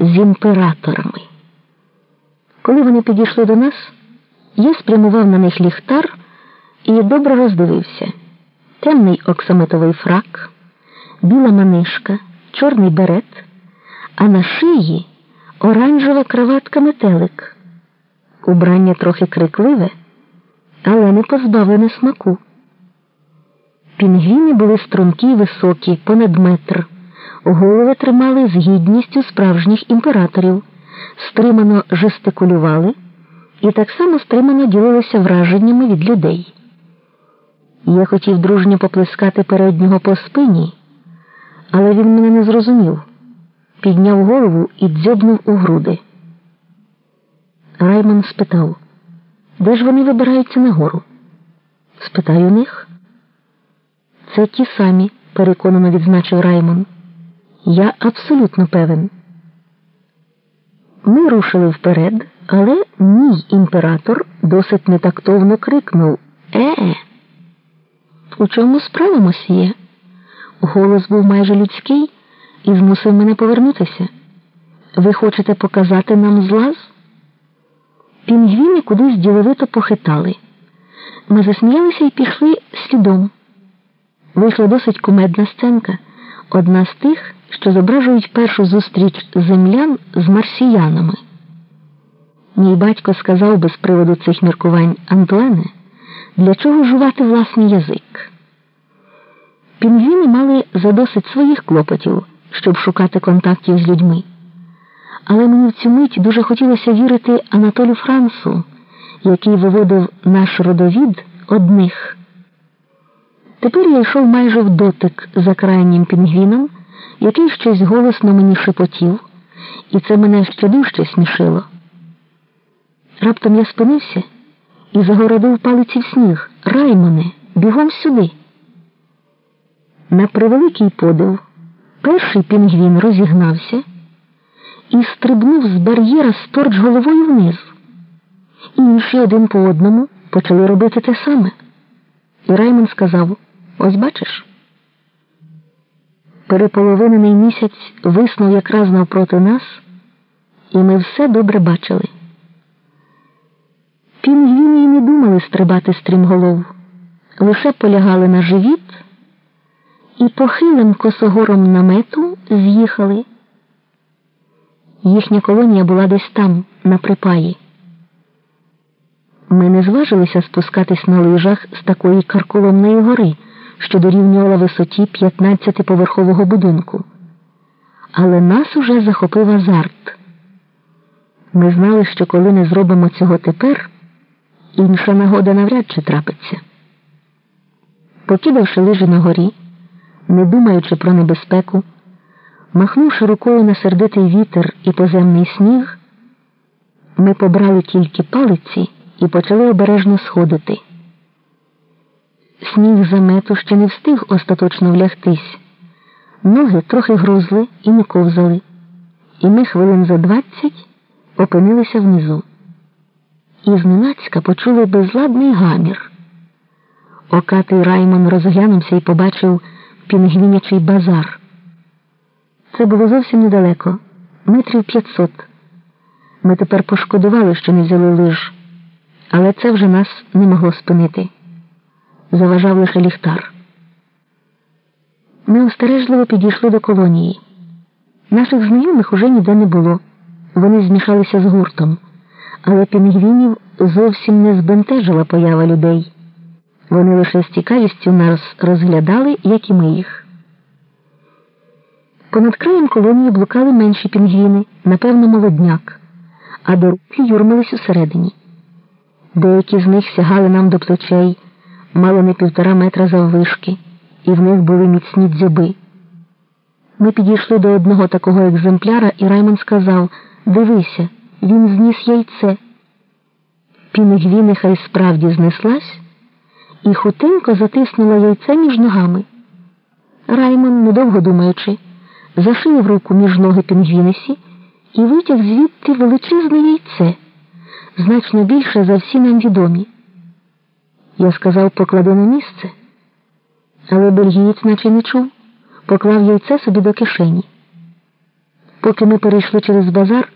з імператорами. Коли вони підійшли до нас, я спрямував на них ліхтар і добре роздивився темний оксамитовий фрак, біла манишка, чорний берет, а на шиї оранжева краватка метелик. Убрання трохи крикливе, але не позбавлене смаку. Пінгвіни були стрункі й високі, понад метр. Голови тримали з гідністю справжніх імператорів, стримано жестикулювали і так само стримано ділилися враженнями від людей. Я хотів дружньо поплескати переднього по спині, але він мене не зрозумів, підняв голову і дзьобнув у груди. Раймон спитав, де ж вони вибираються нагору? Спитаю них. Це ті самі, переконано відзначив Раймон. Я абсолютно певен. Ми рушили вперед, але мій імператор досить нетактовно крикнув Е. У чому справа, мосьє? Голос був майже людський і змусив мене повернутися. Ви хочете показати нам злаз? Пінгвіни кудись діловито похитали. Ми засміялися і пішли слідом. Вийшла досить кумедна сценка, одна з тих, що зображують першу зустріч землян з марсіянами. Мій батько сказав без приводу цих міркувань Антуене, для чого жувати власний язик. Пінгвіни мали задосить своїх клопотів, щоб шукати контактів з людьми. Але мені в цю мить дуже хотілося вірити Анатолю Франсу, який виводив наш родовід одних. Тепер я йшов майже в дотик за крайнім пінгвіном, який щось голосно мені шепотів, і це мене ще дужче смішило. Раптом я спинився і загородив палиці в сніг. Раймоне, бігом сюди. На превеликий подив перший пінгвін розігнався і стрибнув з бар'єра сторч головою вниз. Інші один по одному почали робити те саме. І Раймон сказав: Ось бачиш. Переполовинений місяць виснув якраз навпроти нас, і ми все добре бачили. Пінгвіни й не думали стрибати стрімголов, лише полягали на живіт і похилим косогором намету з'їхали. Їхня колонія була десь там, на припаї. Ми не зважилися спускатись на лижах з такої карколомної гори, що дорівнювала висоті 15-поверхового будинку. Але нас уже захопив азарт. Ми знали, що коли не зробимо цього тепер, інша нагода навряд чи трапиться. Покидавши лижі на горі, не думаючи про небезпеку, махнувши рукою на сердитий вітер і поземний сніг, ми побрали тільки палиці і почали обережно сходити. Сніг замету ще не встиг остаточно влягтись. Ноги трохи грузли і не ковзали, і ми хвилин за двадцять опинилися внизу. І зненацька почули безладний гамір. Окатий Раймон розглянувся і побачив пінгвінячий базар. Це було зовсім недалеко, метрів п'ятсот. Ми тепер пошкодували, що не взяли лиж, але це вже нас не могло спинити. Заважав лише ліхтар. Ми остережливо підійшли до колонії. Наших знайомих уже ніде не було. Вони змішалися з гуртом, але пінгвінів зовсім не збентежила поява людей. Вони лише з цікавістю нас розглядали, як і ми їх. Понад краєм колонії блукали менші пінгвіни, напевно, молодняк, а дорослі юрмились усередині. Деякі з них сягали нам до плечей, мало не півтора метра заввишки, і в них були міцні дзьоби. Ми підійшли до одного такого екземпляра, і Раймон сказав Дивися, він зніс яйце. Пінгвіниха й справді знеслась і хутенько затиснула яйце між ногами. Раймон, недовго думаючи, зашив руку між ноги пінгвінесі і витяг звідти величезне яйце, значно більше за всі нам відомі. Я сказав, поклади на місце, але бельгієць наче не чув, поклав яйце собі до кишені. Поки ми перейшли через базар,